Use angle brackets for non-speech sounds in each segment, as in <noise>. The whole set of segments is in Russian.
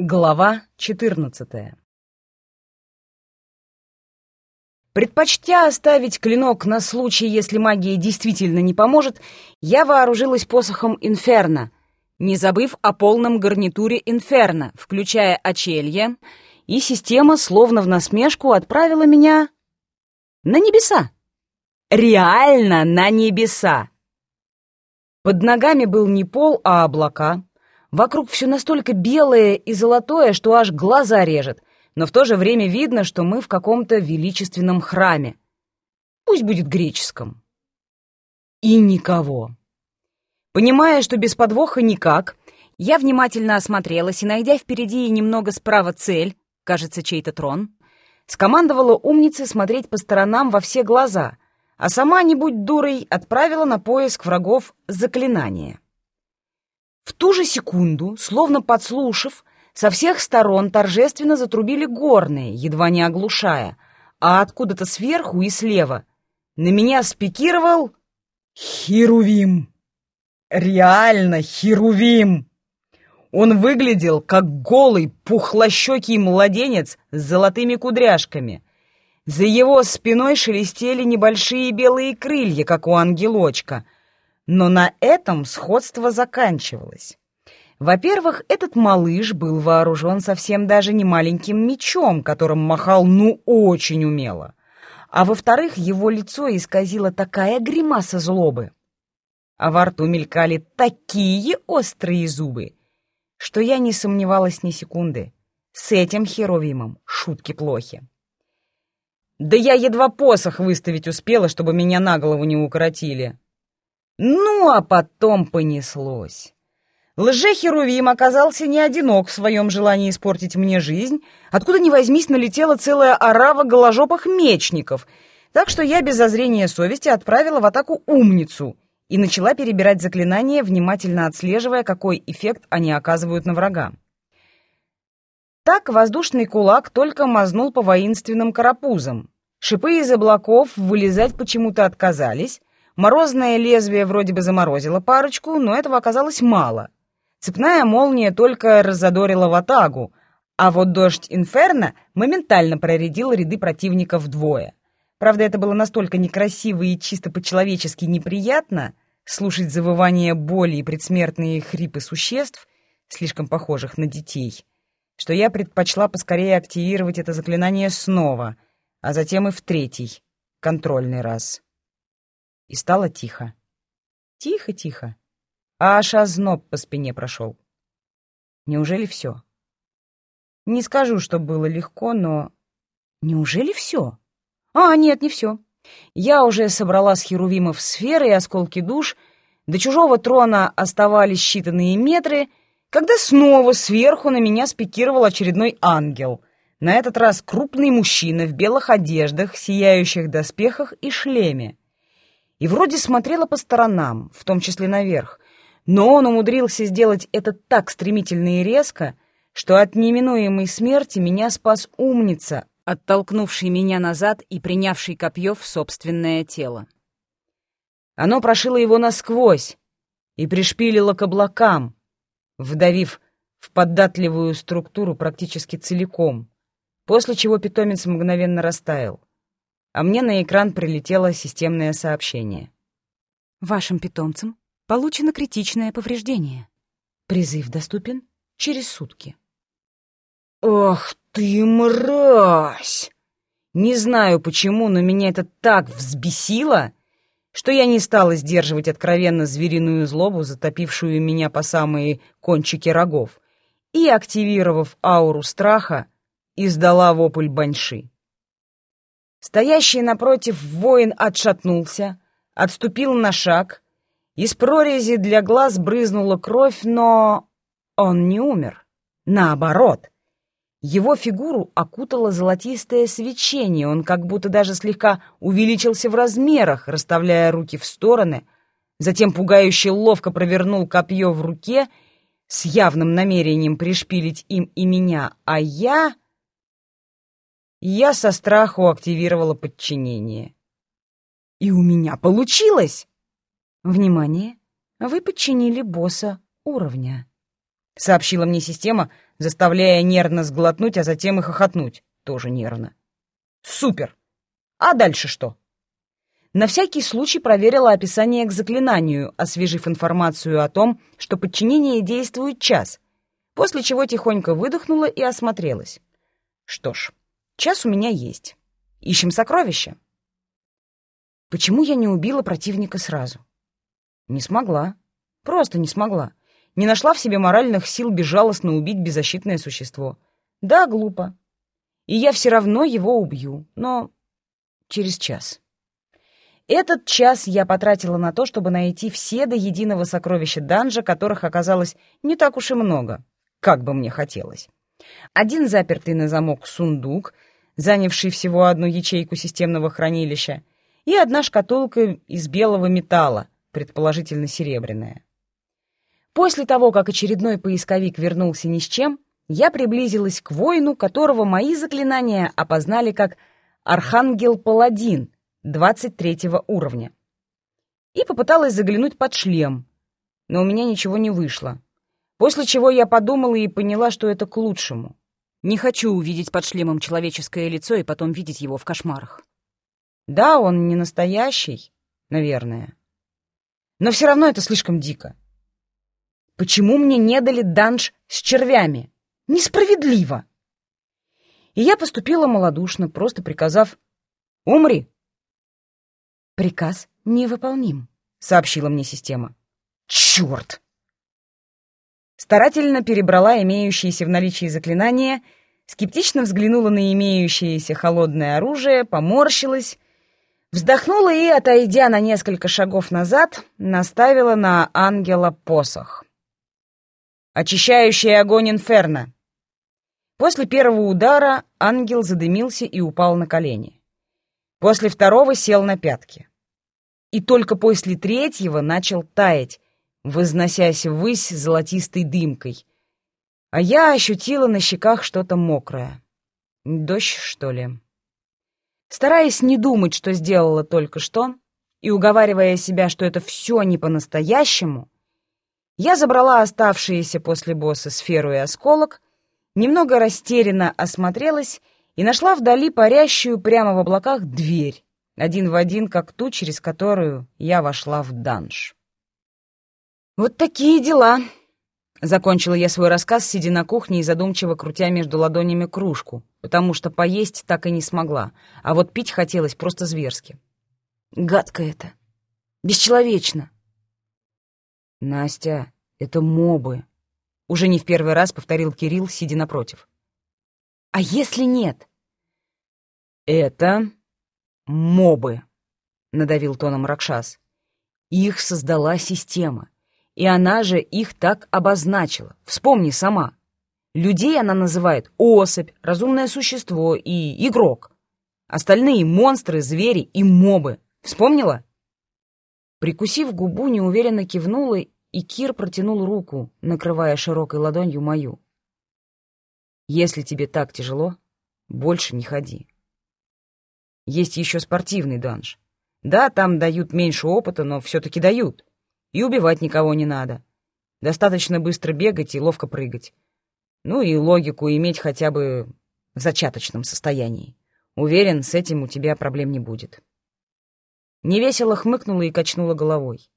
Глава 14 Предпочтя оставить клинок на случай, если магия действительно не поможет, я вооружилась посохом Инферно, не забыв о полном гарнитуре Инферно, включая очелье, и система, словно в насмешку, отправила меня на небеса. Реально на небеса. Под ногами был не пол, а облака — Вокруг все настолько белое и золотое, что аж глаза режет, но в то же время видно, что мы в каком-то величественном храме. Пусть будет греческом. И никого. Понимая, что без подвоха никак, я внимательно осмотрелась и, найдя впереди и немного справа цель, кажется, чей-то трон, скомандовала умнице смотреть по сторонам во все глаза, а сама, не будь дурой, отправила на поиск врагов заклинания. В ту же секунду, словно подслушав, со всех сторон торжественно затрубили горные, едва не оглушая, а откуда-то сверху и слева на меня спикировал Херувим. Реально Херувим! Он выглядел как голый, пухлощекий младенец с золотыми кудряшками. За его спиной шелестели небольшие белые крылья, как у ангелочка — но на этом сходство заканчивалось. Во-первых, этот малыш был вооружен совсем даже не маленьким мечом, которым махал ну очень умело. А во-вторых, его лицо исказило такая гримаса злобы, а во рту мелькали такие острые зубы, что я не сомневалась ни секунды. С этим Херовимом шутки плохи. Да я едва посох выставить успела, чтобы меня на голову не укоротили. Ну, а потом понеслось. Лже-Херувим оказался не одинок в своем желании испортить мне жизнь. Откуда ни возьмись, налетела целая орава голожопых мечников. Так что я без зазрения совести отправила в атаку умницу и начала перебирать заклинания, внимательно отслеживая, какой эффект они оказывают на врага. Так воздушный кулак только мазнул по воинственным карапузам. Шипы из облаков вылезать почему-то отказались, Морозное лезвие вроде бы заморозило парочку, но этого оказалось мало. Цепная молния только разодорила ватагу, а вот дождь Инферно моментально проредил ряды противника вдвое. Правда, это было настолько некрасиво и чисто по-человечески неприятно слушать завывание боли и предсмертные хрипы существ, слишком похожих на детей, что я предпочла поскорее активировать это заклинание снова, а затем и в третий, контрольный раз и стало тихо. Тихо-тихо. А аж озноб по спине прошел. Неужели все? Не скажу, что было легко, но... Неужели все? А, нет, не все. Я уже собрала с херувимов сферы и осколки душ, до чужого трона оставались считанные метры, когда снова сверху на меня спикировал очередной ангел. На этот раз крупный мужчина в белых одеждах, сияющих доспехах и шлеме и вроде смотрела по сторонам, в том числе наверх, но он умудрился сделать это так стремительно и резко, что от неминуемой смерти меня спас умница, оттолкнувший меня назад и принявший копье в собственное тело. Оно прошило его насквозь и пришпилило к облакам, вдавив в податливую структуру практически целиком, после чего питомец мгновенно растаял а мне на экран прилетело системное сообщение. Вашим питомцам получено критичное повреждение. Призыв доступен через сутки. «Ах ты, мразь!» Не знаю почему, но меня это так взбесило, что я не стала сдерживать откровенно звериную злобу, затопившую меня по самые кончики рогов, и, активировав ауру страха, издала вопль баньши. Стоящий напротив воин отшатнулся, отступил на шаг. Из прорези для глаз брызнула кровь, но он не умер. Наоборот. Его фигуру окутало золотистое свечение, он как будто даже слегка увеличился в размерах, расставляя руки в стороны, затем пугающе ловко провернул копье в руке с явным намерением пришпилить им и меня, а я... Я со страху активировала подчинение. И у меня получилось! Внимание! Вы подчинили босса уровня. сообщила мне система, заставляя нервно сглотнуть, а затем и хохотнуть. Тоже нервно. Супер! А дальше что? На всякий случай проверила описание к заклинанию, освежив информацию о том, что подчинение действует час, после чего тихонько выдохнула и осмотрелась. Что ж, час у меня есть. Ищем сокровища. Почему я не убила противника сразу? Не смогла. Просто не смогла. Не нашла в себе моральных сил безжалостно убить беззащитное существо. Да, глупо. И я все равно его убью, но через час. Этот час я потратила на то, чтобы найти все до единого сокровища данжа, которых оказалось не так уж и много, как бы мне хотелось. Один запертый на замок сундук, занявший всего одну ячейку системного хранилища, и одна шкатулка из белого металла, предположительно серебряная. После того, как очередной поисковик вернулся ни с чем, я приблизилась к воину, которого мои заклинания опознали как «Архангел-паладин», 23 уровня. И попыталась заглянуть под шлем, но у меня ничего не вышло. После чего я подумала и поняла, что это к лучшему. Не хочу увидеть под шлемом человеческое лицо и потом видеть его в кошмарах. Да, он не настоящий, наверное. Но все равно это слишком дико. Почему мне не дали данж с червями? Несправедливо! И я поступила малодушно, просто приказав «Умри!» «Приказ невыполним», — сообщила мне система. «Черт!» Старательно перебрала имеющиеся в наличии заклинания, скептично взглянула на имеющееся холодное оружие, поморщилась, вздохнула и, отойдя на несколько шагов назад, наставила на ангела посох. «Очищающий огонь инферно!» После первого удара ангел задымился и упал на колени. После второго сел на пятки и только после третьего начал таять, возносясь ввысь золотистой дымкой. А я ощутила на щеках что-то мокрое. Дождь, что ли? Стараясь не думать, что сделала только что, и уговаривая себя, что это все не по-настоящему, я забрала оставшиеся после босса сферу и осколок, немного растерянно осмотрелась и нашла вдали парящую прямо в облаках дверь один в один, как ту, через которую я вошла в данж. «Вот такие дела!» Закончила я свой рассказ, сидя на кухне и задумчиво крутя между ладонями кружку, потому что поесть так и не смогла, а вот пить хотелось просто зверски. Гадко это. Бесчеловечно. «Настя, это мобы», — уже не в первый раз повторил Кирилл, сидя напротив. «А если нет?» «Это «Мобы», — надавил тоном Ракшас. «Их создала система, и она же их так обозначила. Вспомни сама. Людей она называет особь, разумное существо и игрок. Остальные — монстры, звери и мобы. Вспомнила?» Прикусив губу, неуверенно кивнула, и Кир протянул руку, накрывая широкой ладонью мою. «Если тебе так тяжело, больше не ходи. Есть еще спортивный данж. Да, там дают меньше опыта, но все-таки дают. И убивать никого не надо. Достаточно быстро бегать и ловко прыгать. Ну и логику иметь хотя бы в зачаточном состоянии. Уверен, с этим у тебя проблем не будет. Невесело хмыкнула и качнула головой.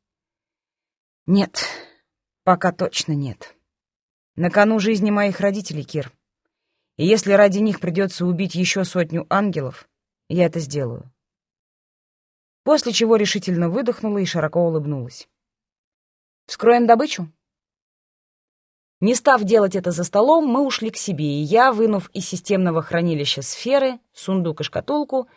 Нет, пока точно нет. На кону жизни моих родителей, Кир. И если ради них придется убить еще сотню ангелов, я это сделаю. После чего решительно выдохнула и широко улыбнулась. «Вскроем добычу?» Не став делать это за столом, мы ушли к себе, и я, вынув из системного хранилища сферы, сундук и шкатулку,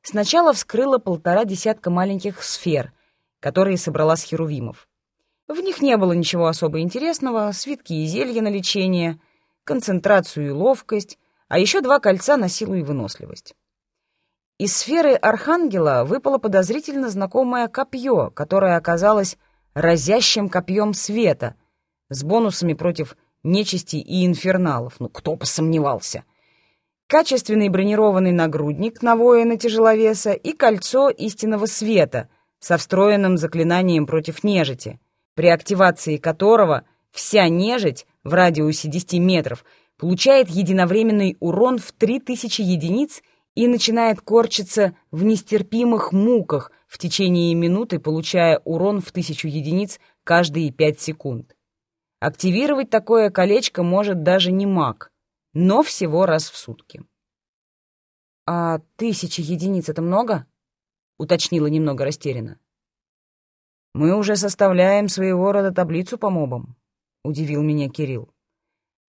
сначала вскрыла полтора десятка маленьких сфер, которые собрала с херувимов. В них не было ничего особо интересного, свитки и зелья на лечение, концентрацию и ловкость, а еще два кольца на силу и выносливость. Из сферы Архангела выпало подозрительно знакомое копье, которое оказалось разящим копьем света, с бонусами против нечисти и инферналов. Ну, кто бы сомневался. Качественный бронированный нагрудник на воина-тяжеловеса и кольцо истинного света со встроенным заклинанием против нежити, при активации которого вся нежить в радиусе 10 метров получает единовременный урон в 3000 единиц и начинает корчиться в нестерпимых муках в течение минуты, получая урон в 1000 единиц каждые 5 секунд. Активировать такое колечко может даже не маг, но всего раз в сутки. «А тысячи единиц — это много?» — уточнила немного растерянно. «Мы уже составляем своего рода таблицу по мобам», — удивил меня Кирилл.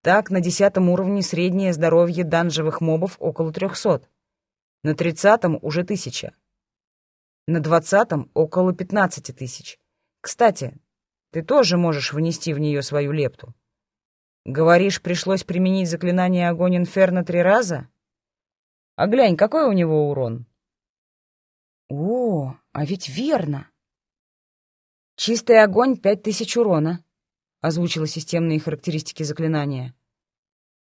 «Так, на десятом уровне среднее здоровье данжевых мобов около трехсот. На тридцатом уже тысяча. На двадцатом около пятнадцати тысяч. Кстати, ты тоже можешь внести в нее свою лепту. Говоришь, пришлось применить заклинание огонь инферно три раза? А глянь, какой у него урон?» «О, а ведь верно!» «Чистый огонь — пять тысяч урона», — озвучила системные характеристики заклинания.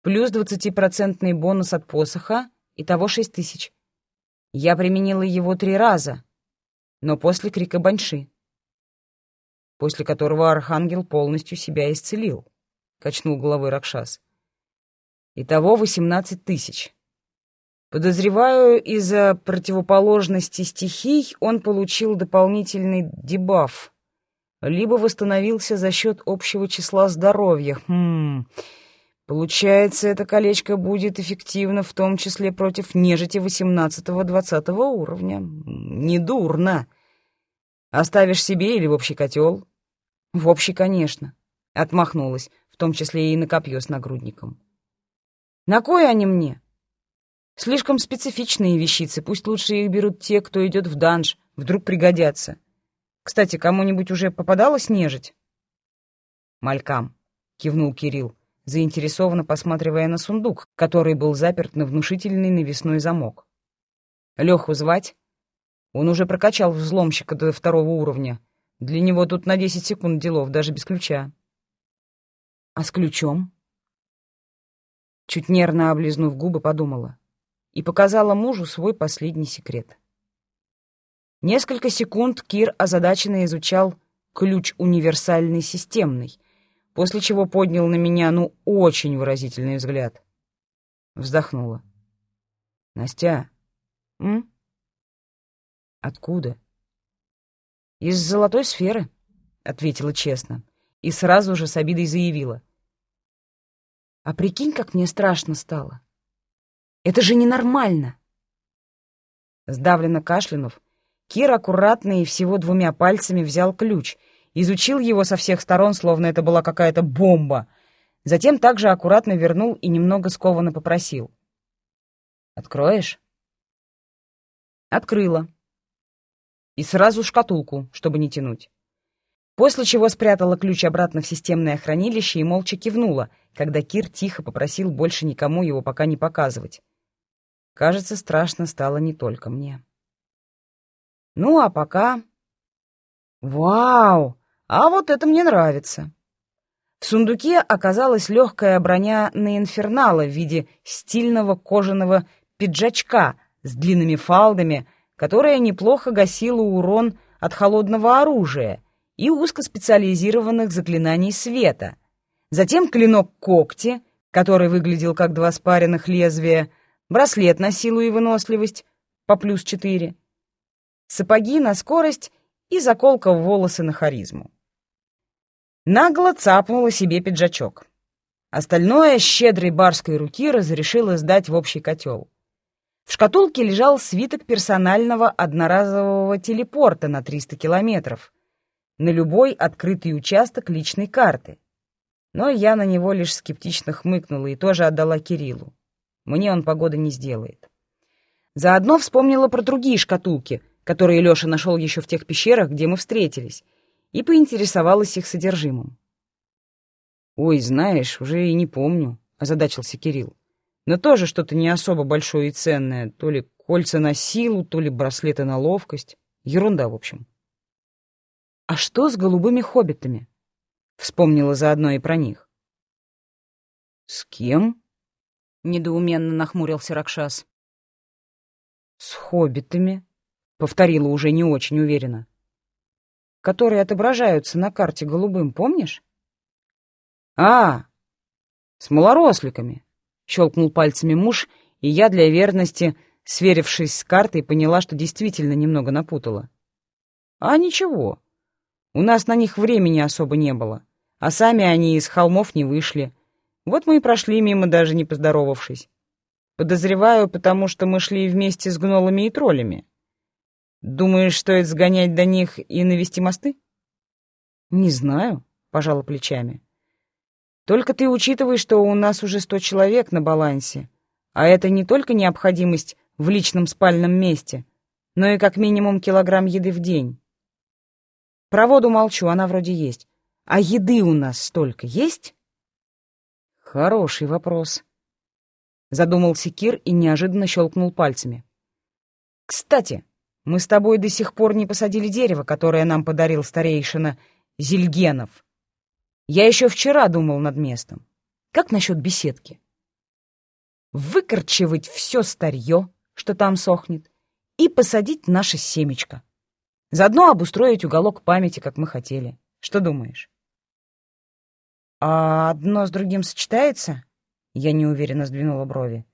«Плюс двадцатипроцентный бонус от посоха, итого шесть тысяч. Я применила его три раза, но после крика баньши, после которого архангел полностью себя исцелил», — качнул головой Ракшас. «Итого восемнадцать тысяч». Подозреваю, из-за противоположности стихий он получил дополнительный дебаф либо восстановился за счет общего числа здоровья. Хм... Получается, это колечко будет эффективно в том числе против нежити 18-20 уровня. Недурно. Оставишь себе или в общий котел? В общий, конечно. Отмахнулась, в том числе и на копье с нагрудником. На кое они мне? Слишком специфичные вещицы, пусть лучше их берут те, кто идет в данж, вдруг пригодятся. Кстати, кому-нибудь уже попадалось нежить?» «Малькам», — кивнул Кирилл, заинтересованно посматривая на сундук, который был заперт на внушительный навесной замок. «Леху звать?» Он уже прокачал взломщика до второго уровня. Для него тут на десять секунд делов, даже без ключа. «А с ключом?» Чуть нервно облизнув губы, подумала и показала мужу свой последний секрет. Несколько секунд Кир озадаченно изучал ключ универсальный системный, после чего поднял на меня, ну, очень выразительный взгляд. Вздохнула. «Настя, м? Откуда?» «Из золотой сферы», — ответила честно, и сразу же с обидой заявила. «А прикинь, как мне страшно стало. Это же ненормально!» Сдавленно кашлянув, Кир аккуратно и всего двумя пальцами взял ключ, изучил его со всех сторон, словно это была какая-то бомба. Затем также аккуратно вернул и немного скованно попросил. «Откроешь?» Открыла. И сразу шкатулку, чтобы не тянуть. После чего спрятала ключ обратно в системное хранилище и молча кивнула, когда Кир тихо попросил больше никому его пока не показывать. Кажется, страшно стало не только мне. Ну, а пока... Вау! А вот это мне нравится. В сундуке оказалась легкая броня на инфернала в виде стильного кожаного пиджачка с длинными фалдами, которая неплохо гасила урон от холодного оружия и узкоспециализированных заклинаний света. Затем клинок когти, который выглядел как два спаренных лезвия, браслет на силу и выносливость по плюс четыре, сапоги на скорость и заколка в волосы на харизму. Нагло цапнула себе пиджачок. Остальное щедрой барской руки разрешила сдать в общий котел. В шкатулке лежал свиток персонального одноразового телепорта на 300 километров, на любой открытый участок личной карты. Но я на него лишь скептично хмыкнула и тоже отдала Кириллу. Мне он погоды не сделает. Заодно вспомнила про другие шкатулки, которые Лёша нашел еще в тех пещерах, где мы встретились, и поинтересовалась их содержимым. «Ой, знаешь, уже и не помню», — озадачился Кирилл. «Но тоже что-то не особо большое и ценное, то ли кольца на силу, то ли браслеты на ловкость. Ерунда, в общем». «А что с голубыми хоббитами?» — вспомнила заодно и про них. «С кем?» — недоуменно нахмурился Ракшас. «С хоббитами», повторила уже не очень уверенно. Которые отображаются на карте голубым, помнишь? А, С малоросликами, щелкнул пальцами муж, и я для верности, сверившись с картой, поняла, что действительно немного напутала. А ничего, у нас на них времени особо не было, а сами они из холмов не вышли. Вот мы и прошли мимо, даже не поздоровавшись. Подозреваю, потому что мы шли вместе с гнолами и троллями. Думаешь, стоит сгонять до них и навести мосты? Не знаю, пожала плечами. Только ты учитывай, что у нас уже сто человек на балансе, а это не только необходимость в личном спальном месте, но и как минимум килограмм еды в день. Про воду молчу, она вроде есть. А еды у нас столько есть? Хороший вопрос. Задумался Кир и неожиданно щелкнул пальцами. «Кстати, мы с тобой до сих пор не посадили дерево, которое нам подарил старейшина Зельгенов. Я еще вчера думал над местом. Как насчет беседки? Выкорчевать все старье, что там сохнет, и посадить наше семечко. Заодно обустроить уголок памяти, как мы хотели. Что думаешь? А одно с другим сочетается? Я неуверенно сдвинула брови.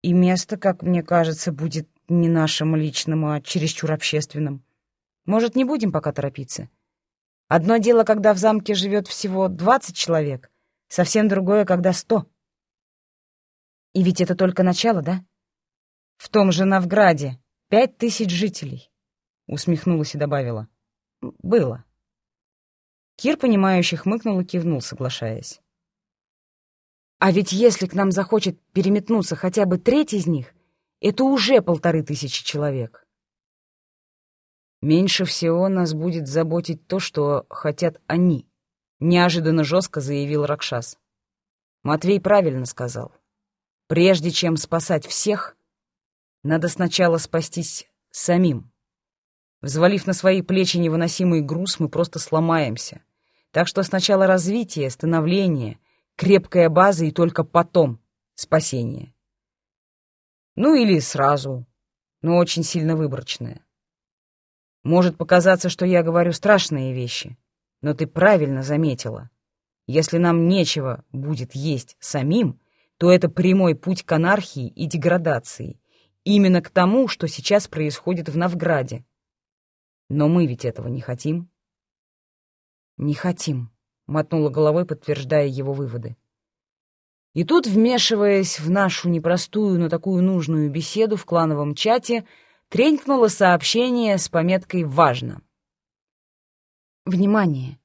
И место, как мне кажется, будет не нашим личным, а чересчур общественным. Может, не будем пока торопиться? Одно дело, когда в замке живет всего двадцать человек, совсем другое, когда сто. И ведь это только начало, да? В том же Новграде пять тысяч жителей. Усмехнулась и добавила. Было. Кир, понимающий, хмыкнул и кивнул, соглашаясь. А ведь если к нам захочет переметнуться хотя бы треть из них, это уже полторы тысячи человек. Меньше всего нас будет заботить то, что хотят они, неожиданно жестко заявил Ракшас. Матвей правильно сказал. Прежде чем спасать всех, надо сначала спастись самим. Взвалив на свои плечи невыносимый груз, мы просто сломаемся. Так что сначала развитие, становление — крепкая база и только потом спасение. Ну или сразу, но очень сильно выборочное. Может показаться, что я говорю страшные вещи, но ты правильно заметила. Если нам нечего будет есть самим, то это прямой путь к анархии и деградации. Именно к тому, что сейчас происходит в Новграде. Но мы ведь этого не хотим. Не хотим мотнула головой, подтверждая его выводы. И тут, вмешиваясь в нашу непростую, но такую нужную беседу в клановом чате, тренькнуло сообщение с пометкой «Важно». Внимание!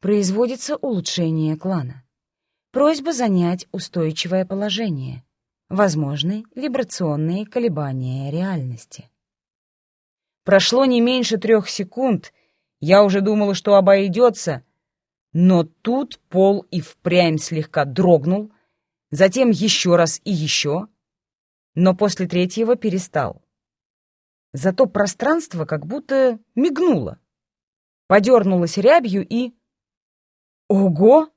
Производится улучшение клана. Просьба занять устойчивое положение. Возможны вибрационные колебания реальности. Прошло не меньше трех секунд. Я уже думала, что обойдется — но тут пол и впрямь слегка дрогнул, затем еще раз и еще, но после третьего перестал. Зато пространство как будто мигнуло, подернулось рябью и... Ого!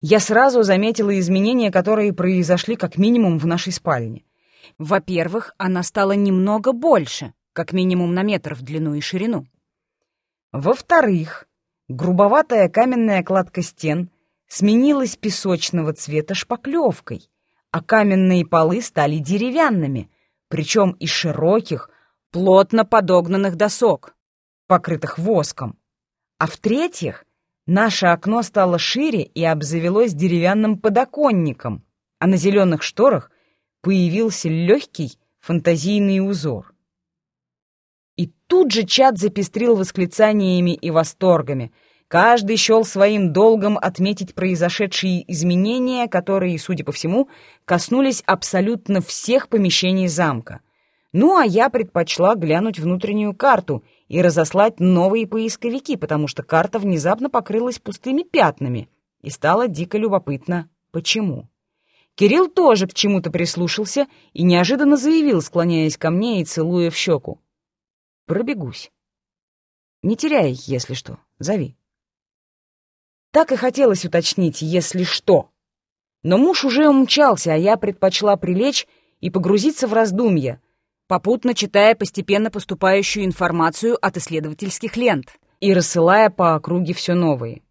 Я сразу заметила изменения, которые произошли как минимум в нашей спальне. Во-первых, она стала немного больше, как минимум на метр в длину и ширину. Во-вторых, Грубоватая каменная кладка стен сменилась песочного цвета шпаклевкой, а каменные полы стали деревянными, причем из широких, плотно подогнанных досок, покрытых воском. А в-третьих, наше окно стало шире и обзавелось деревянным подоконником, а на зеленых шторах появился легкий фантазийный узор. И тут же чат запестрил восклицаниями и восторгами. Каждый счел своим долгом отметить произошедшие изменения, которые, судя по всему, коснулись абсолютно всех помещений замка. Ну, а я предпочла глянуть внутреннюю карту и разослать новые поисковики, потому что карта внезапно покрылась пустыми пятнами, и стало дико любопытно, почему. Кирилл тоже к чему-то прислушался и неожиданно заявил, склоняясь ко мне и целуя в щеку. Пробегусь. Не теряй, если что, зови. Так и хотелось уточнить, если что. Но муж уже умчался, а я предпочла прилечь и погрузиться в раздумья, попутно читая постепенно поступающую информацию от исследовательских лент и рассылая по округе все новые.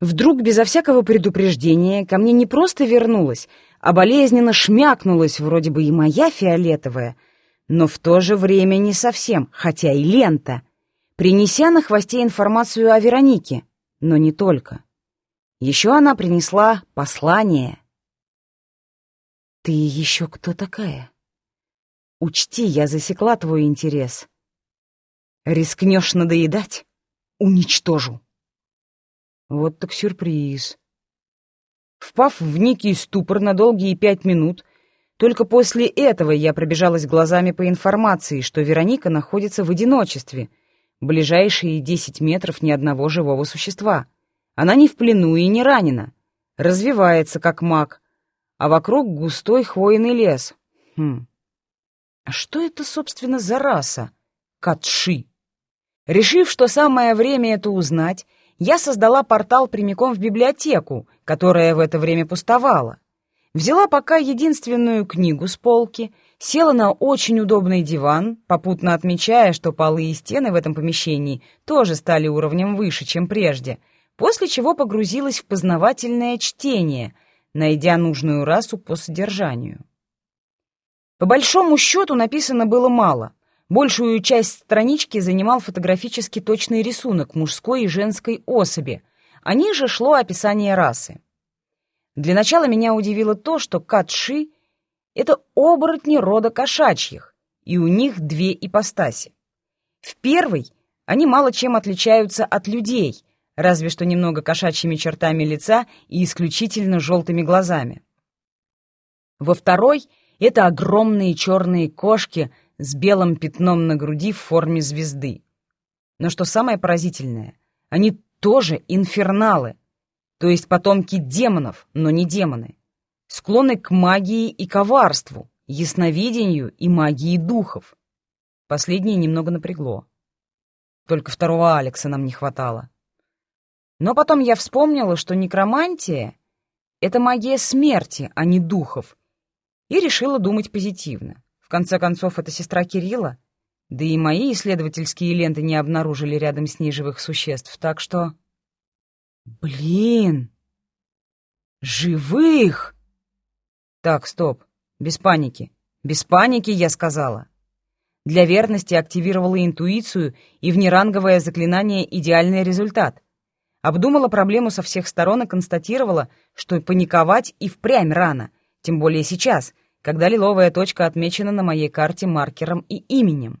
Вдруг, безо всякого предупреждения, ко мне не просто вернулась, а болезненно шмякнулась вроде бы и моя фиолетовая, но в то же время не совсем, хотя и лента, принеся на хвосте информацию о Веронике, но не только. Еще она принесла послание. «Ты еще кто такая? Учти, я засекла твой интерес. Рискнешь надоедать? Уничтожу». Вот так сюрприз. Впав в некий ступор на долгие пять минут, только после этого я пробежалась глазами по информации, что Вероника находится в одиночестве, ближайшие десять метров ни одного живого существа. Она не в плену и не ранена, развивается как маг, а вокруг густой хвойный лес. Хм. А что это, собственно, за раса? Катши. Решив, что самое время это узнать, я создала портал прямиком в библиотеку, которая в это время пустовала. Взяла пока единственную книгу с полки, села на очень удобный диван, попутно отмечая, что полы и стены в этом помещении тоже стали уровнем выше, чем прежде, после чего погрузилась в познавательное чтение, найдя нужную расу по содержанию. По большому счету написано было мало. Большую часть странички занимал фотографически точный рисунок мужской и женской особи, а ниже шло описание расы. Для начала меня удивило то, что катши — это оборотни рода кошачьих, и у них две ипостаси. В первой они мало чем отличаются от людей, разве что немного кошачьими чертами лица и исключительно желтыми глазами. Во второй — это огромные черные кошки — с белым пятном на груди в форме звезды. Но что самое поразительное, они тоже инферналы, то есть потомки демонов, но не демоны, склонны к магии и коварству, ясновидению и магии духов. Последнее немного напрягло. Только второго Алекса нам не хватало. Но потом я вспомнила, что некромантия — это магия смерти, а не духов, и решила думать позитивно. В конце концов, это сестра Кирилла. Да и мои исследовательские ленты не обнаружили рядом с ней живых существ, так что... Блин! Живых! Так, стоп. Без паники. Без паники, я сказала. Для верности активировала интуицию и внеранговое заклинание «Идеальный результат». Обдумала проблему со всех сторон и констатировала, что паниковать и впрямь рано, тем более сейчас — когда лиловая точка отмечена на моей карте маркером и именем.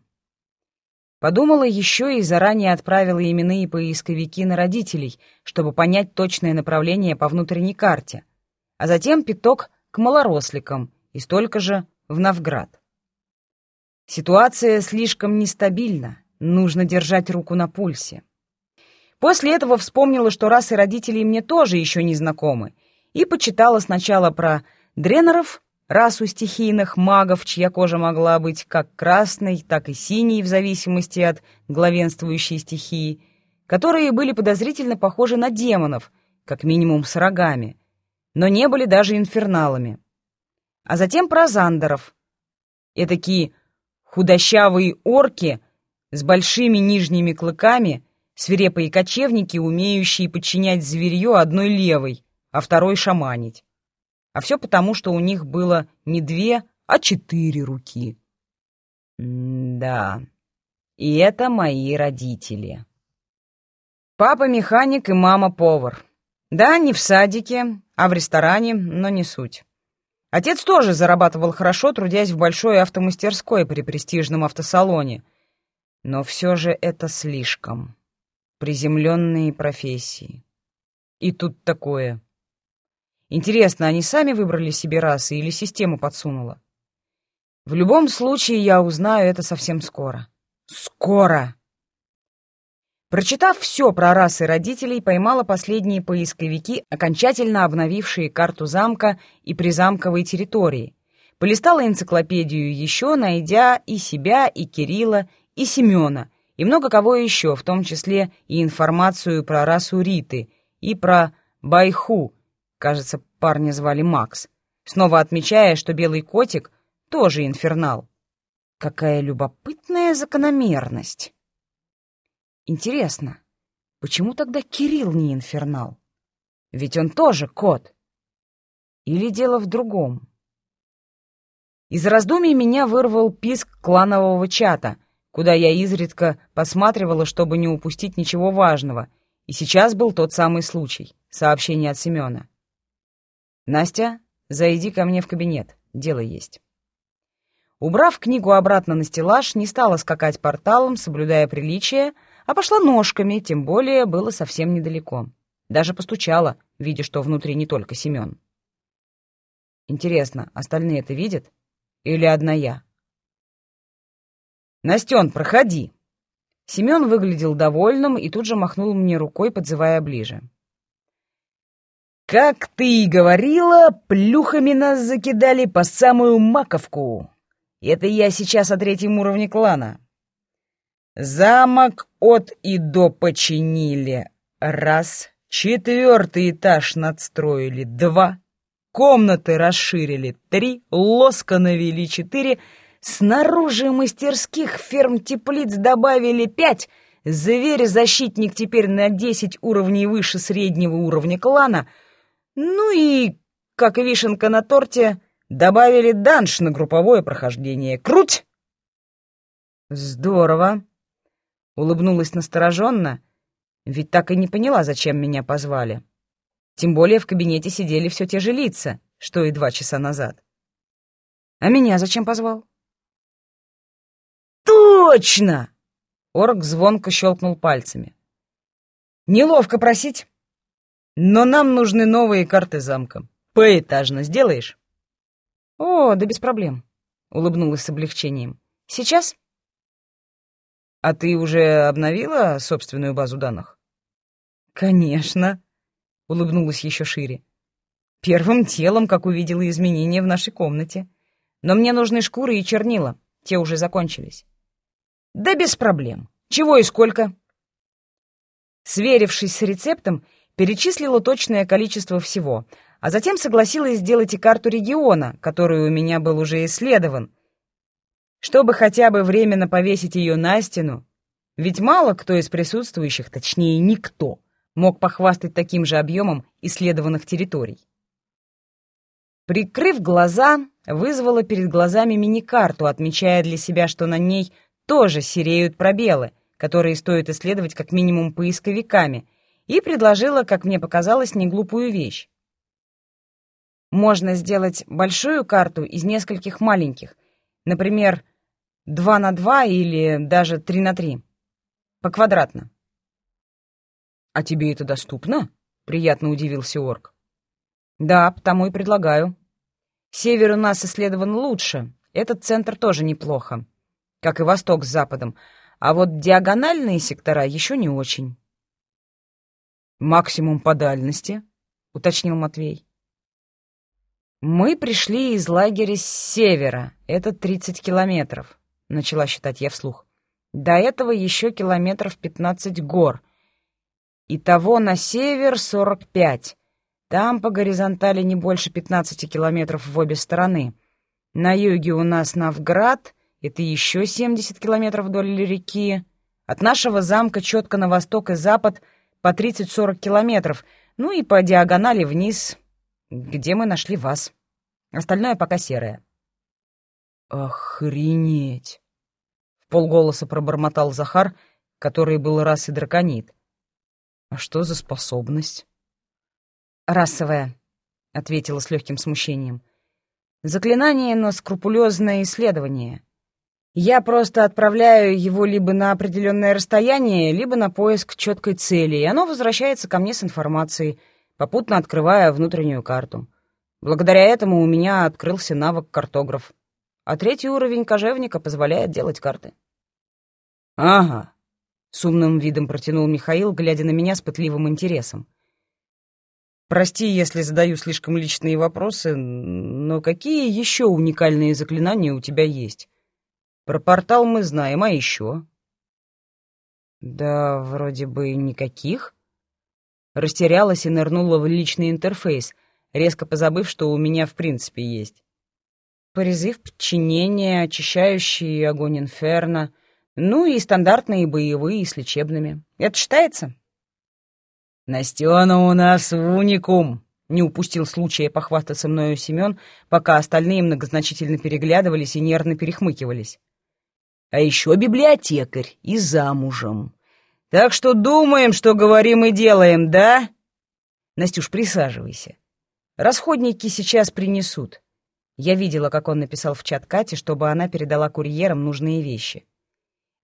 Подумала еще и заранее отправила именные поисковики на родителей, чтобы понять точное направление по внутренней карте, а затем пяток к малоросликам и столько же в Новград. Ситуация слишком нестабильна, нужно держать руку на пульсе. После этого вспомнила, что расы родителей мне тоже еще не знакомы, и почитала сначала про дренеров, расу стихийных магов, чья кожа могла быть как красной, так и синей в зависимости от главенствующей стихии, которые были подозрительно похожи на демонов, как минимум с рогами, но не были даже инферналами. А затем про зандеров. Этакие худощавые орки с большими нижними клыками, свирепые кочевники, умеющие подчинять зверье одной левой, а второй шаманить. А все потому, что у них было не две, а четыре руки. М да, и это мои родители. Папа механик и мама повар. Да, не в садике, а в ресторане, но не суть. Отец тоже зарабатывал хорошо, трудясь в большой автомастерской при престижном автосалоне. Но все же это слишком. Приземленные профессии. И тут такое. Интересно, они сами выбрали себе расы или система подсунула? В любом случае, я узнаю это совсем скоро. Скоро! Прочитав все про расы родителей, поймала последние поисковики, окончательно обновившие карту замка и призамковой территории. Полистала энциклопедию еще, найдя и себя, и Кирилла, и Семена, и много кого еще, в том числе и информацию про расу Риты, и про Байху, Кажется, парня звали Макс. Снова отмечая, что белый котик тоже инфернал. Какая любопытная закономерность. Интересно, почему тогда Кирилл не инфернал? Ведь он тоже кот. Или дело в другом? Из раздумий меня вырвал писк кланового чата, куда я изредка посматривала, чтобы не упустить ничего важного, и сейчас был тот самый случай — сообщение от Семена. «Настя, зайди ко мне в кабинет, дело есть». Убрав книгу обратно на стеллаж, не стала скакать порталом, соблюдая приличие, а пошла ножками, тем более было совсем недалеко. Даже постучала, видя, что внутри не только Семен. Интересно, остальные это видят? Или одна я? «Настен, проходи!» Семен выглядел довольным и тут же махнул мне рукой, подзывая ближе. «Как ты и говорила, плюхами нас закидали по самую маковку. Это я сейчас о третьем уровне клана. Замок от и до починили. Раз. Четвертый этаж надстроили. Два. Комнаты расширили. Три. Лоска навели. Четыре. Снаружи мастерских ферм-теплиц добавили пять. Зверь-защитник теперь на десять уровней выше среднего уровня клана. Ну и, как вишенка на торте, добавили данж на групповое прохождение. Круть! Здорово. Улыбнулась настороженно, ведь так и не поняла, зачем меня позвали. Тем более в кабинете сидели все те же лица, что и два часа назад. А меня зачем позвал? Точно! Орк звонко щелкнул пальцами. Неловко просить, но нам нужны новые карты замка. Поэтажно сделаешь? О, да без проблем, улыбнулась с облегчением. Сейчас? А ты уже обновила собственную базу данных? Конечно, улыбнулась еще шире. Первым телом, как увидела изменения в нашей комнате. Но мне нужны шкуры и чернила, те уже закончились. Да без проблем. Чего и сколько? Сверившись с рецептом, перечислила точное количество всего, а затем согласилась сделать и карту региона, который у меня был уже исследован, чтобы хотя бы временно повесить ее на стену, ведь мало кто из присутствующих, точнее никто, мог похвастать таким же объемом исследованных территорий. Прикрыв глаза, вызвала перед глазами мини-карту, отмечая для себя, что на ней тоже сереют пробелы, которые стоит исследовать как минимум поисковиками, и предложила, как мне показалось, неглупую вещь. Можно сделать большую карту из нескольких маленьких, например, 2 на 2 или даже 3 на 3. Поквадратно. «А тебе это доступно?» — приятно удивился орк. «Да, потому и предлагаю. Север у нас исследован лучше, этот центр тоже неплохо, как и восток с западом, а вот диагональные сектора еще не очень». «Максимум по дальности», — уточнил Матвей. «Мы пришли из лагеря с севера, это 30 километров. — начала считать я вслух. «До этого еще километров пятнадцать гор. Итого на север сорок пять. Там по горизонтали не больше пятнадцати километров в обе стороны. На юге у нас Новград, это еще семьдесят километров вдоль реки. От нашего замка четко на восток и запад по тридцать-сорок километров, ну и по диагонали вниз, где мы нашли вас. Остальное пока серое». «Охренеть!» — в полголоса пробормотал Захар, который был рас и драконит. «А что за способность?» «Расовая», — ответила с легким смущением. «Заклинание на скрупулезное исследование. Я просто отправляю его либо на определенное расстояние, либо на поиск четкой цели, и оно возвращается ко мне с информацией, попутно открывая внутреннюю карту. Благодаря этому у меня открылся навык картограф а третий уровень кожевника позволяет делать карты. «Ага», — с умным видом протянул Михаил, глядя на меня с пытливым интересом. «Прости, если задаю слишком личные вопросы, но какие еще уникальные заклинания у тебя есть? Про портал мы знаем, а еще?» «Да вроде бы никаких». Растерялась и нырнула в личный интерфейс, резко позабыв, что у меня в принципе есть. Призыв подчинения, очищающий огонь инферно, ну и стандартные боевые с лечебными. Это считается? Настена у нас уникум!» Не упустил случая похвастаться мною Семен, пока остальные многозначительно переглядывались и нервно перехмыкивались. «А еще библиотекарь и замужем. Так что думаем, что говорим и делаем, да?» «Настюш, присаживайся. Расходники сейчас принесут». Я видела, как он написал в чат Кате, чтобы она передала курьерам нужные вещи.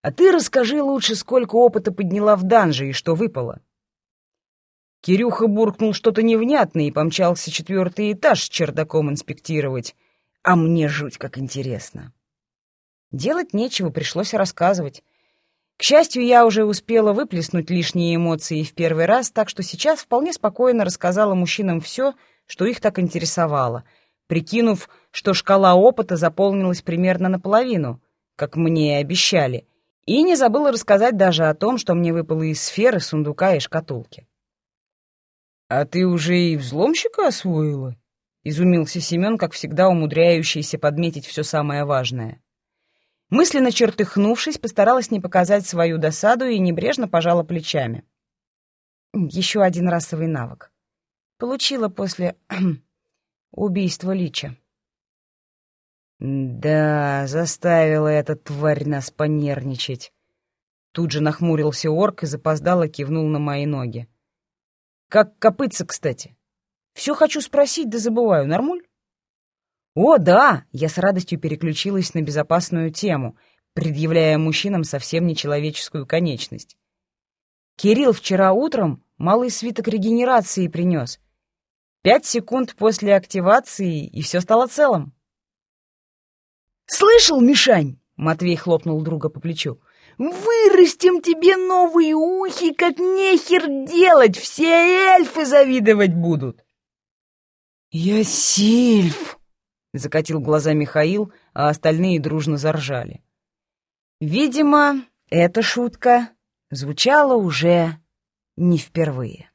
«А ты расскажи лучше, сколько опыта подняла в данже и что выпало». Кирюха буркнул что-то невнятное и помчался четвертый этаж с чердаком инспектировать. А мне жуть как интересно. Делать нечего, пришлось рассказывать. К счастью, я уже успела выплеснуть лишние эмоции в первый раз, так что сейчас вполне спокойно рассказала мужчинам все, что их так интересовало, прикинув, что шкала опыта заполнилась примерно наполовину, как мне и обещали, и не забыла рассказать даже о том, что мне выпало из сферы, сундука и шкатулки. «А ты уже и взломщика освоила?» — изумился Семен, как всегда умудряющийся подметить все самое важное. Мысленно чертыхнувшись, постаралась не показать свою досаду и небрежно пожала плечами. Еще один расовый навык. Получила после <clears throat> убийства Лича. «Да, заставила эта тварь нас понервничать». Тут же нахмурился орк и запоздало кивнул на мои ноги. Как копытца, кстати. Все хочу спросить, да забываю. Нормуль? О, да! Я с радостью переключилась на безопасную тему, предъявляя мужчинам совсем нечеловеческую конечность. Кирилл вчера утром малый свиток регенерации принес. Пять секунд после активации, и все стало целым. «Слышал, Мишань?» — Матвей хлопнул друга по плечу. Вырастим тебе новые ухи, как нехер делать, все эльфы завидовать будут. Я сильф, закатил глаза Михаил, а остальные дружно заржали. Видимо, эта шутка звучала уже не впервые.